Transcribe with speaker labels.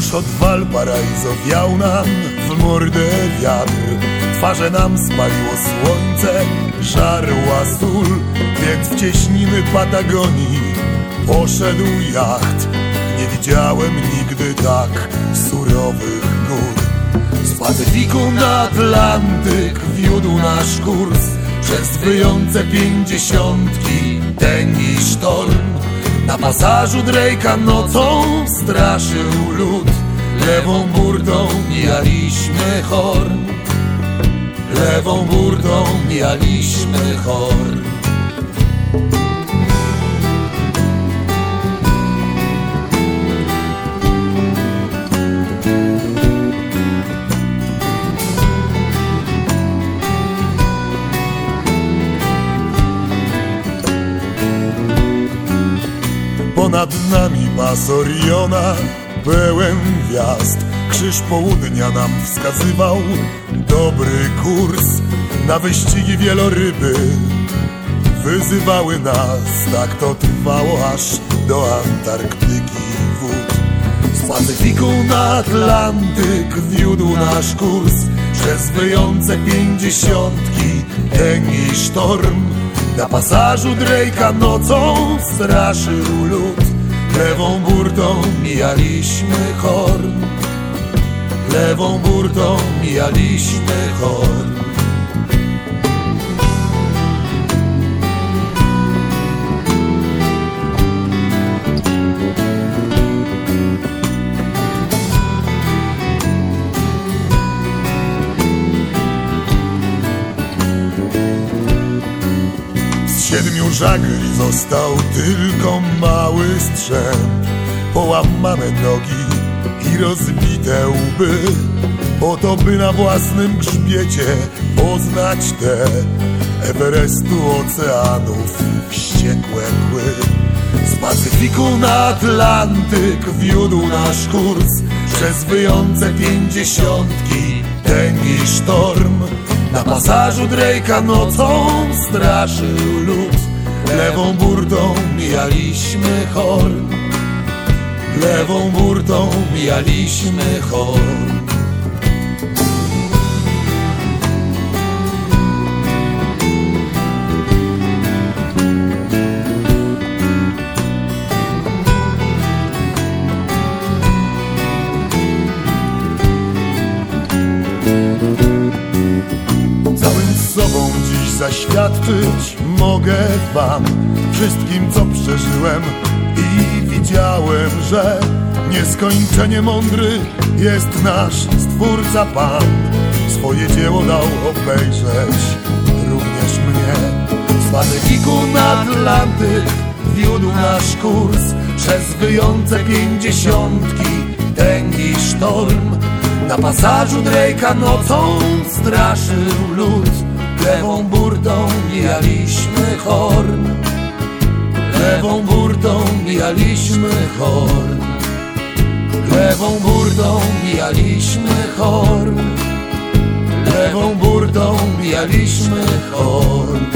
Speaker 1: Już od Valparaiso wiał nam w mordę wiatr. Twarze nam spaliło słońce, żarła sól Więc w cieśniny Patagonii poszedł jacht. Nie widziałem nigdy tak surowych gór. Z Pacyfiku na Atlantyk wiódł nasz kurs. Przez wyjące pięćdziesiątki, tęgi sztorm Na pasażu Drake'a nocą straszył lód Lewą burdą mijaliśmy horn Lewą burdą mijaliśmy horn Ponad nami pas Oriona pełen gwiazd. Krzyż południa nam wskazywał dobry kurs. Na wyścigi wieloryby wyzywały nas. Tak to trwało aż do Antarktyki wód. Z Pacyfiku na Atlantyk wiódł nasz kurs. Przez wyjące pięćdziesiątki, tęgi sztorm Na pasażu Drake'a nocą straszył lód Lewą burtą mijaliśmy horn. Lewą burtą mijaliśmy horn siedmiu żagli został tylko mały strzęp Połamane nogi i rozbite łby. Po to by na własnym grzbiecie poznać te Everestu oceanów wściekłe kły Z Pacyfiku na Atlantyk wiódł nasz kurs. Przez wyjące pięćdziesiątki, tęgi sztorm na pasażu Drake'a nocą straszył lód Lewą burtą mijaliśmy horn Lewą burtą mijaliśmy horn zaświadczyć mogę wam Wszystkim co przeżyłem i widziałem, że Nieskończenie mądry jest nasz Stwórca Pan. Swoje dzieło dał obejrzeć również mnie. Z Pacyfiku na Atlantyk wiódł nasz kurs Przez wyjące pięćdziesiątki, tęgi sztorm na pasażu Drake'a nocą straszył lód Lewą burtą mijaliśmy horn. Lewą burtą mijaliśmy horn. Lewą burtą mijaliśmy horn. Lewą burtą mijaliśmy horn